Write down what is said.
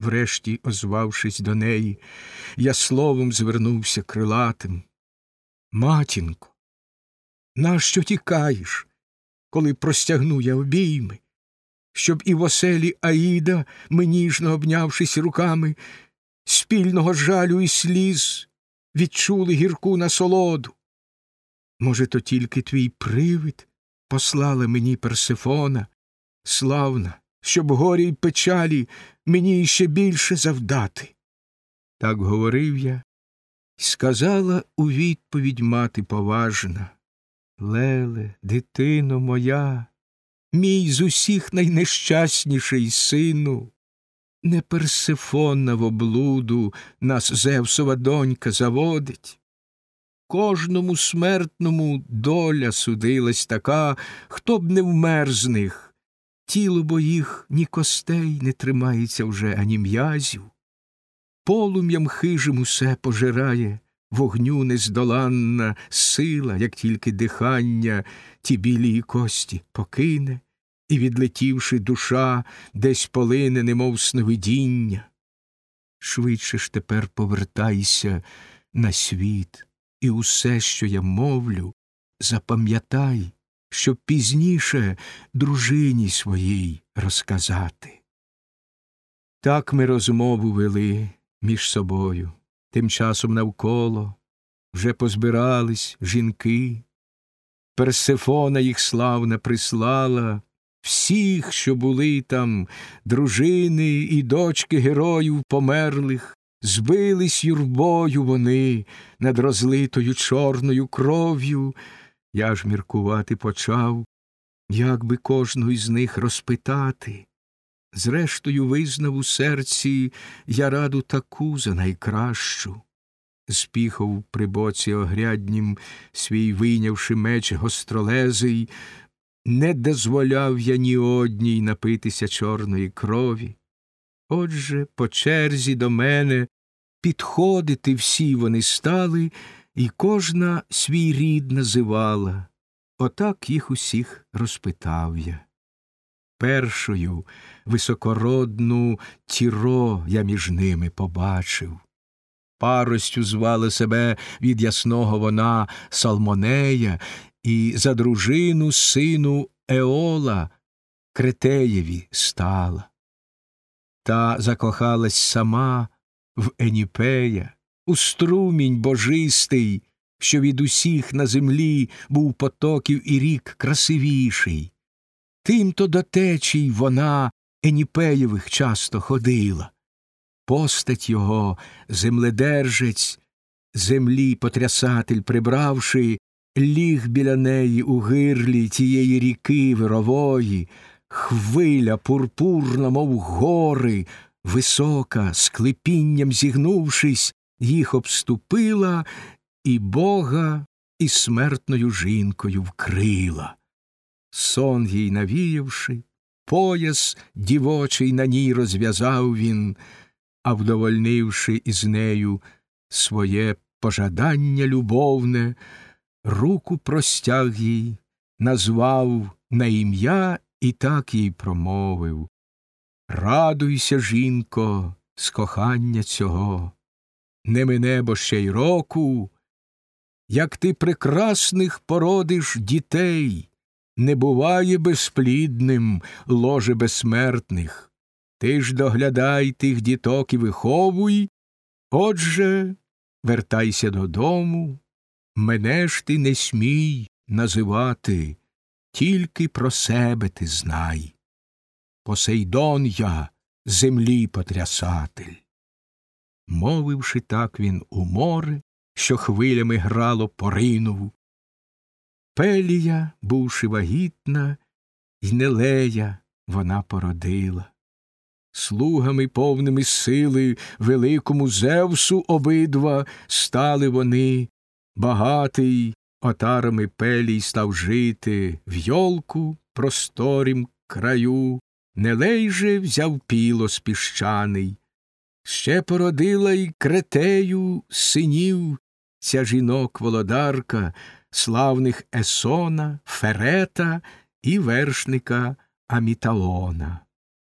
врешті, озвавшись до неї, я словом звернувся крилатим. Матінко, нащо тікаєш, коли простягну я обійми, щоб і в оселі Аїда, ми ніжно обнявшись руками, спільного жалю і сліз відчули гірку насолоду. Може, то тільки твій привид послала мені Персифона, славна, щоб горі й печалі мені іще більше завдати. Так говорив я, сказала у відповідь мати поважна Леле, дитино моя, мій з усіх найнещасніший сину, не Персифона в облуду нас Зевсова донька заводить. Кожному смертному доля судилась така, хто б не вмер з них. Тіло бо їх ні костей не тримається вже, ані м'язів. Полум'ям хижим усе пожирає, вогню нездоланна сила, як тільки дихання ті білі кості покине, і, відлетівши душа, десь полине, немов сновидіння. Швидше ж тепер повертайся на світ, і усе, що я мовлю, запам'ятай, щоб пізніше дружині своїй розказати. Так ми розмову вели між собою, тим часом навколо вже позбирались жінки. Персефона їх славна прислала, всіх, що були там, дружини і дочки героїв померлих, збились юрбою вони над розлитою чорною кров'ю. Я ж міркувати почав, як би кожну із них розпитати. Зрештою, визнав у серці я раду таку за найкращу. Спіхав при боці огряднім свій вийнявши меч гостролезий, не дозволяв я ні одній напитися чорної крові. Отже, по черзі до мене підходити всі вони стали, і кожна свій рід називала. Отак їх усіх розпитав я. Першою високородну Тіро я між ними побачив. Паростю звала себе від ясного вона Салмонея, і за дружину сину Еола Кретеєві стала. Та закохалась сама в Еніпея, у струмінь божистий, що від усіх на землі був потоків і рік красивіший. Тим-то до течій вона Еніпеєвих часто ходила. Постать його, земледержець, землі потрясатель прибравши, ліг біля неї у гирлі тієї ріки вирової, хвиля пурпурна, мов гори, висока, з клепінням зігнувшись, їх обступила і бога і смертною жінкою вкрила. Сон їй навіявши, пояс дівочий на ній розв'язав він, а вдовольнивши із нею своє пожадання любовне, руку простяг їй, назвав на ім'я і так їй промовив Радуйся, жінко, з кохання цього, не мине бо ще й року, як ти прекрасних породиш дітей, не буває безплідним ложе безсмертних. Ти ж доглядай тих діток і виховуй, отже, вертайся додому, мене ж ти не смій називати, тільки про себе ти знай. Посейдон я, землі потрясатель. Мовивши так він у море, що хвилями грало, поринув. Пелія, бувши вагітна, й нелея вона породила. Слугами повними сили великому Зевсу обидва стали вони, багатий отарами пелій став жити в йолку просторім краю, Нелей же взяв пілос піщаний, ще породила й кретею синів ця жінок володарка, славних Есона, Ферета і вершника Амітаона.